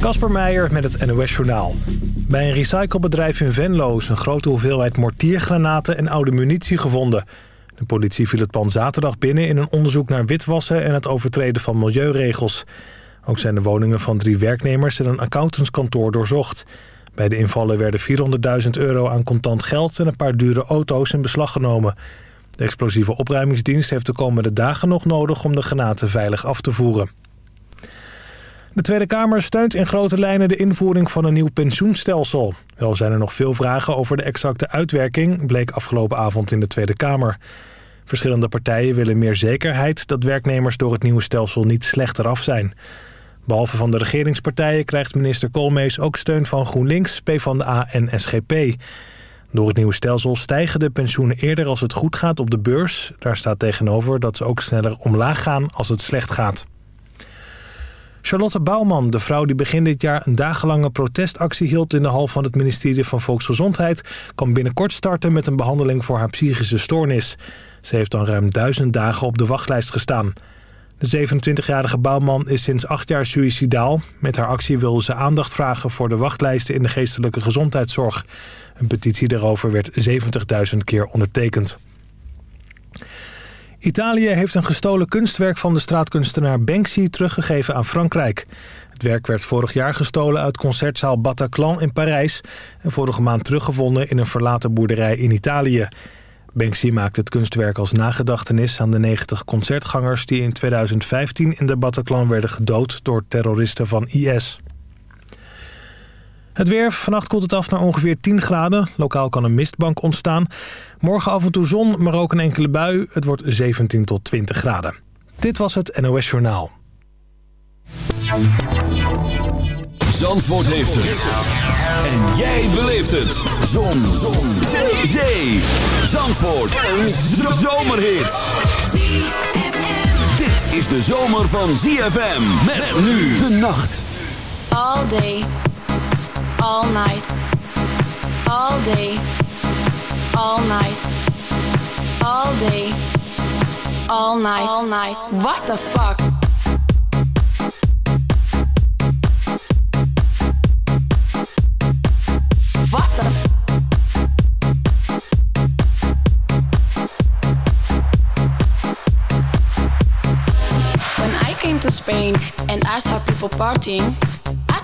Kasper Meijer met het NOS Journaal. Bij een recyclebedrijf in Venlo is een grote hoeveelheid mortiergranaten en oude munitie gevonden. De politie viel het pand zaterdag binnen in een onderzoek naar witwassen en het overtreden van milieuregels. Ook zijn de woningen van drie werknemers en een accountantskantoor doorzocht. Bij de invallen werden 400.000 euro aan contant geld en een paar dure auto's in beslag genomen. De explosieve opruimingsdienst heeft de komende dagen nog nodig om de granaten veilig af te voeren. De Tweede Kamer steunt in grote lijnen de invoering van een nieuw pensioenstelsel. Wel zijn er nog veel vragen over de exacte uitwerking, bleek afgelopen avond in de Tweede Kamer. Verschillende partijen willen meer zekerheid dat werknemers door het nieuwe stelsel niet slechter af zijn. Behalve van de regeringspartijen krijgt minister Koolmees ook steun van GroenLinks, PvdA en SGP. Door het nieuwe stelsel stijgen de pensioenen eerder als het goed gaat op de beurs. Daar staat tegenover dat ze ook sneller omlaag gaan als het slecht gaat. Charlotte Bouwman, de vrouw die begin dit jaar een dagenlange protestactie hield in de hal van het ministerie van Volksgezondheid, kan binnenkort starten met een behandeling voor haar psychische stoornis. Ze heeft dan ruim duizend dagen op de wachtlijst gestaan. De 27-jarige Bouwman is sinds acht jaar suïcidaal. Met haar actie wil ze aandacht vragen voor de wachtlijsten in de geestelijke gezondheidszorg. Een petitie daarover werd 70.000 keer ondertekend. Italië heeft een gestolen kunstwerk van de straatkunstenaar Banksy teruggegeven aan Frankrijk. Het werk werd vorig jaar gestolen uit concertzaal Bataclan in Parijs... en vorige maand teruggevonden in een verlaten boerderij in Italië. Banksy maakt het kunstwerk als nagedachtenis aan de 90 concertgangers... die in 2015 in de Bataclan werden gedood door terroristen van IS. Het weer. Vannacht koelt het af naar ongeveer 10 graden. Lokaal kan een mistbank ontstaan. Morgen af en toe zon, maar ook een enkele bui. Het wordt 17 tot 20 graden. Dit was het NOS Journaal. Zandvoort heeft het. En jij beleeft het. Zon. zon. Zee. Zee. Zandvoort. Een zomerhit. Dit is de zomer van ZFM. Met nu de nacht. All day. All night, all day, all night, all day, all night, all night. What the fuck? What the When I came to Spain and I saw people partying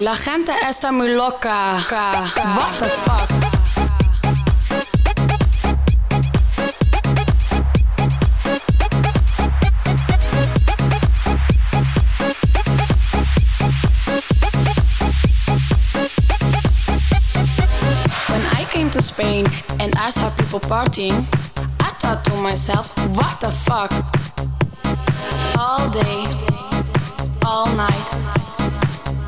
La gente está muy loca. What the fuck? Spain and I saw people partying, I thought to myself, what the fuck? All day, all night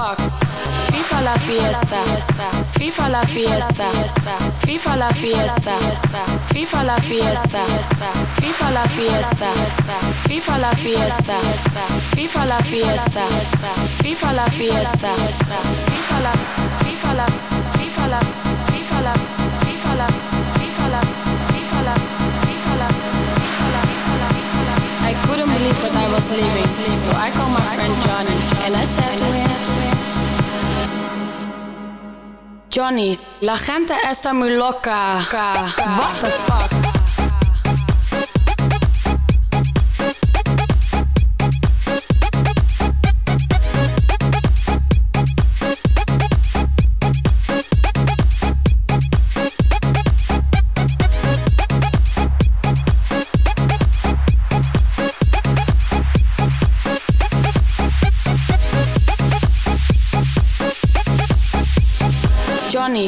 Fuck. FIFA la fiesta, FIFA la fiesta, FIFA la fiesta, FIFA la fiesta, FIFA la fiesta, FIFA la fiesta, FIFA la fiesta, FIFA la fiesta, FIFA la, FIFA la, FIFA la, FIFA la, FIFA la, FIFA la, FIFA la, FIFA la, I couldn't believe what I was living, so I called my friend Johnny and I said to him. Johnny, la gente está muy loca. What the fuck?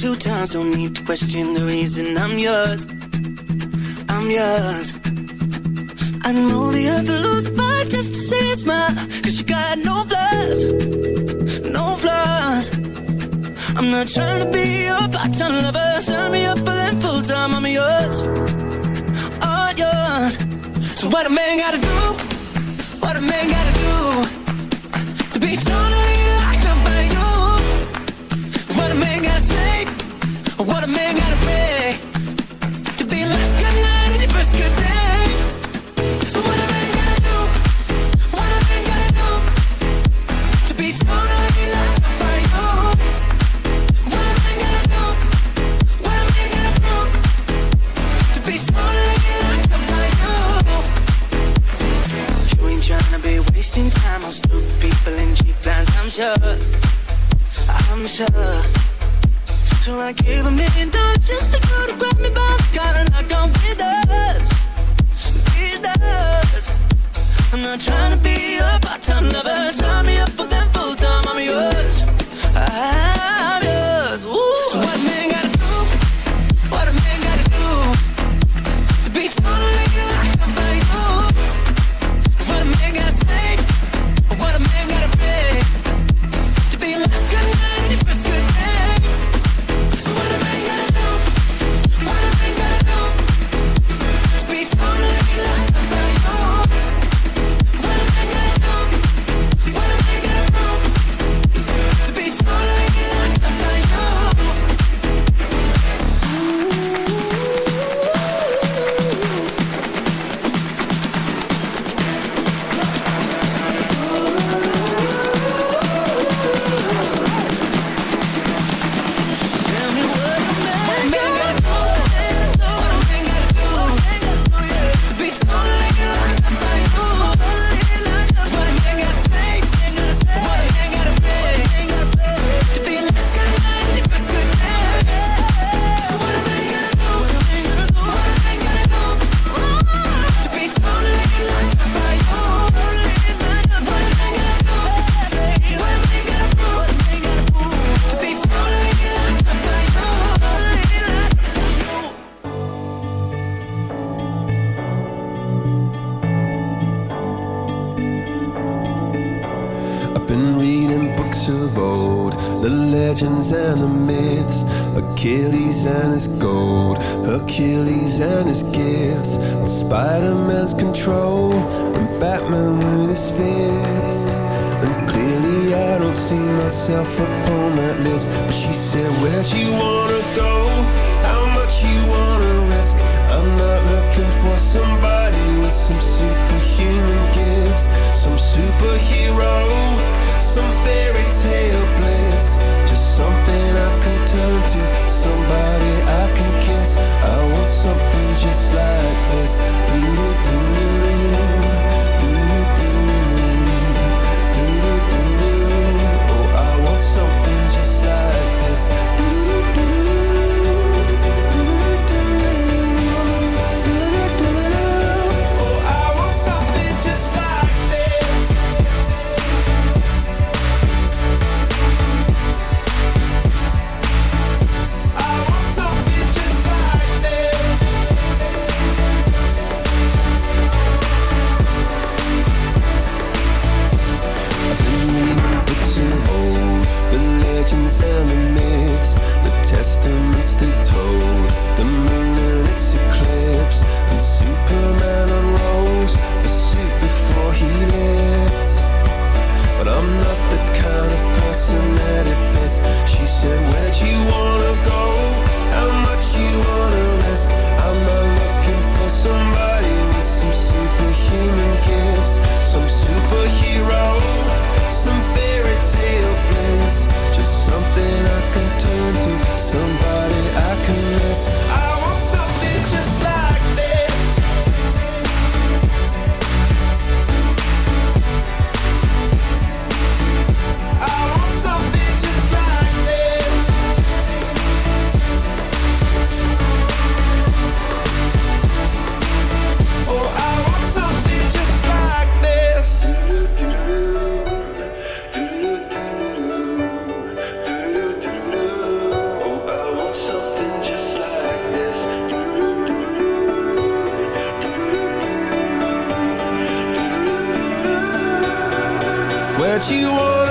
two times, don't need to question the reason I'm yours. I'm yours. I know the earth will lose but just to see you smile. Cause you got no flaws, no flaws. I'm not trying to be your part-time lover. Sign me up for them full-time. I'm yours, all yours. So what a man gotta do? that you want.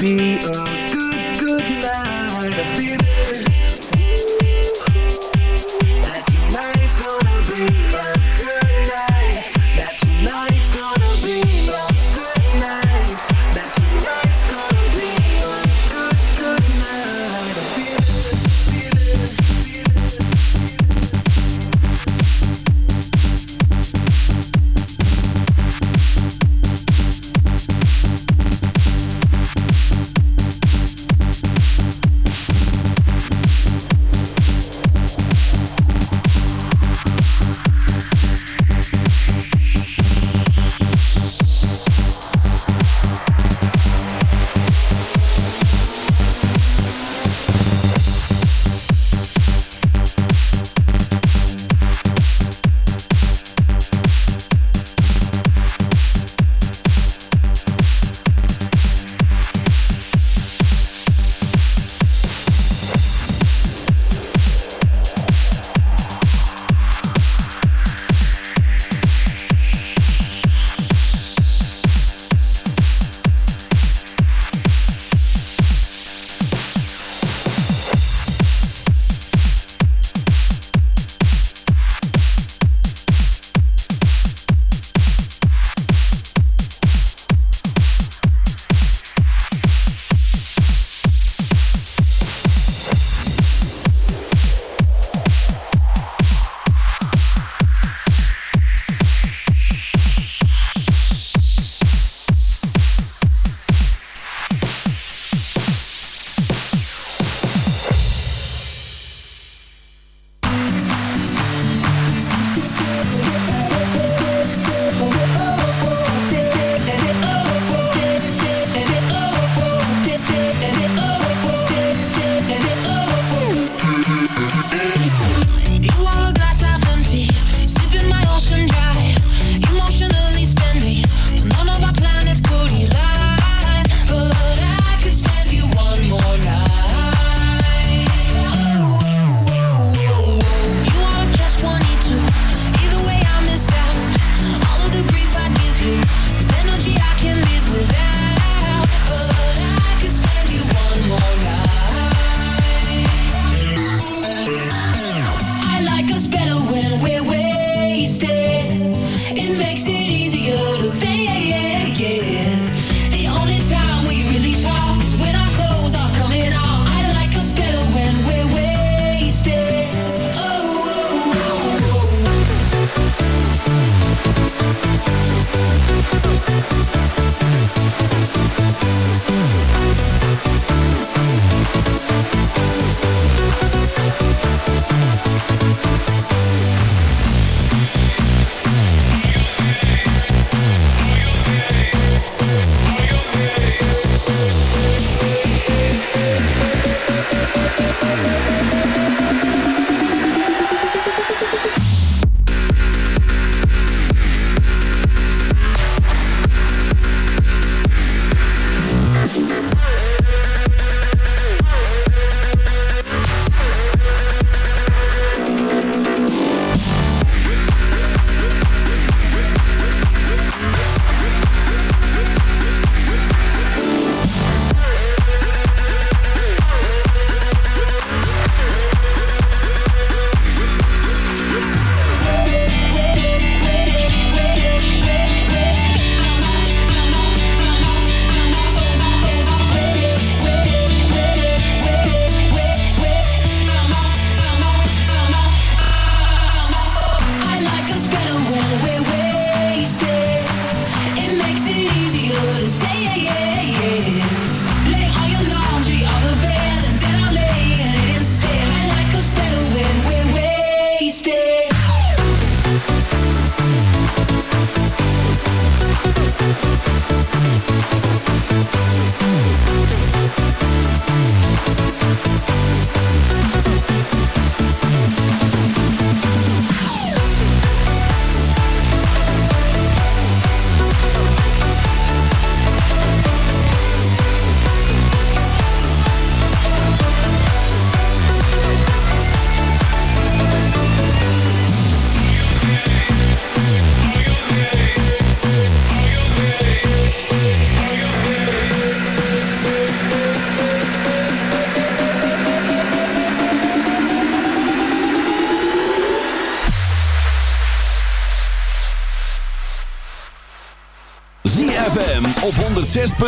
be alright.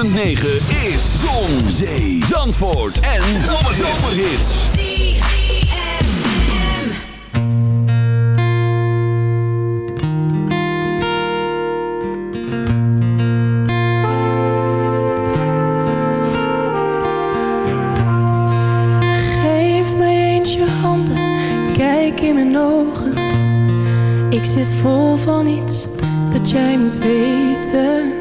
106.9 is Zon, Zee, Zandvoort en Zomerhits. Geef mij eens je handen, kijk in mijn ogen. Ik zit vol van iets dat jij moet weten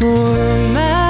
For my.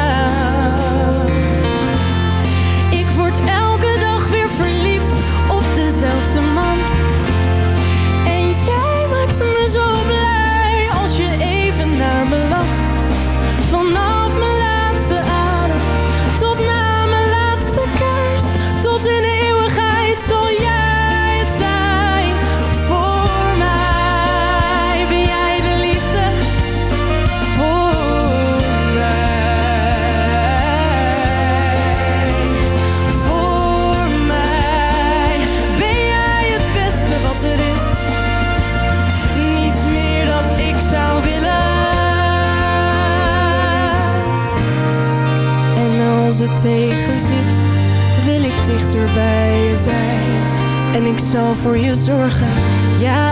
zal voor je zorgen. Ja.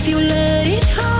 if you let it go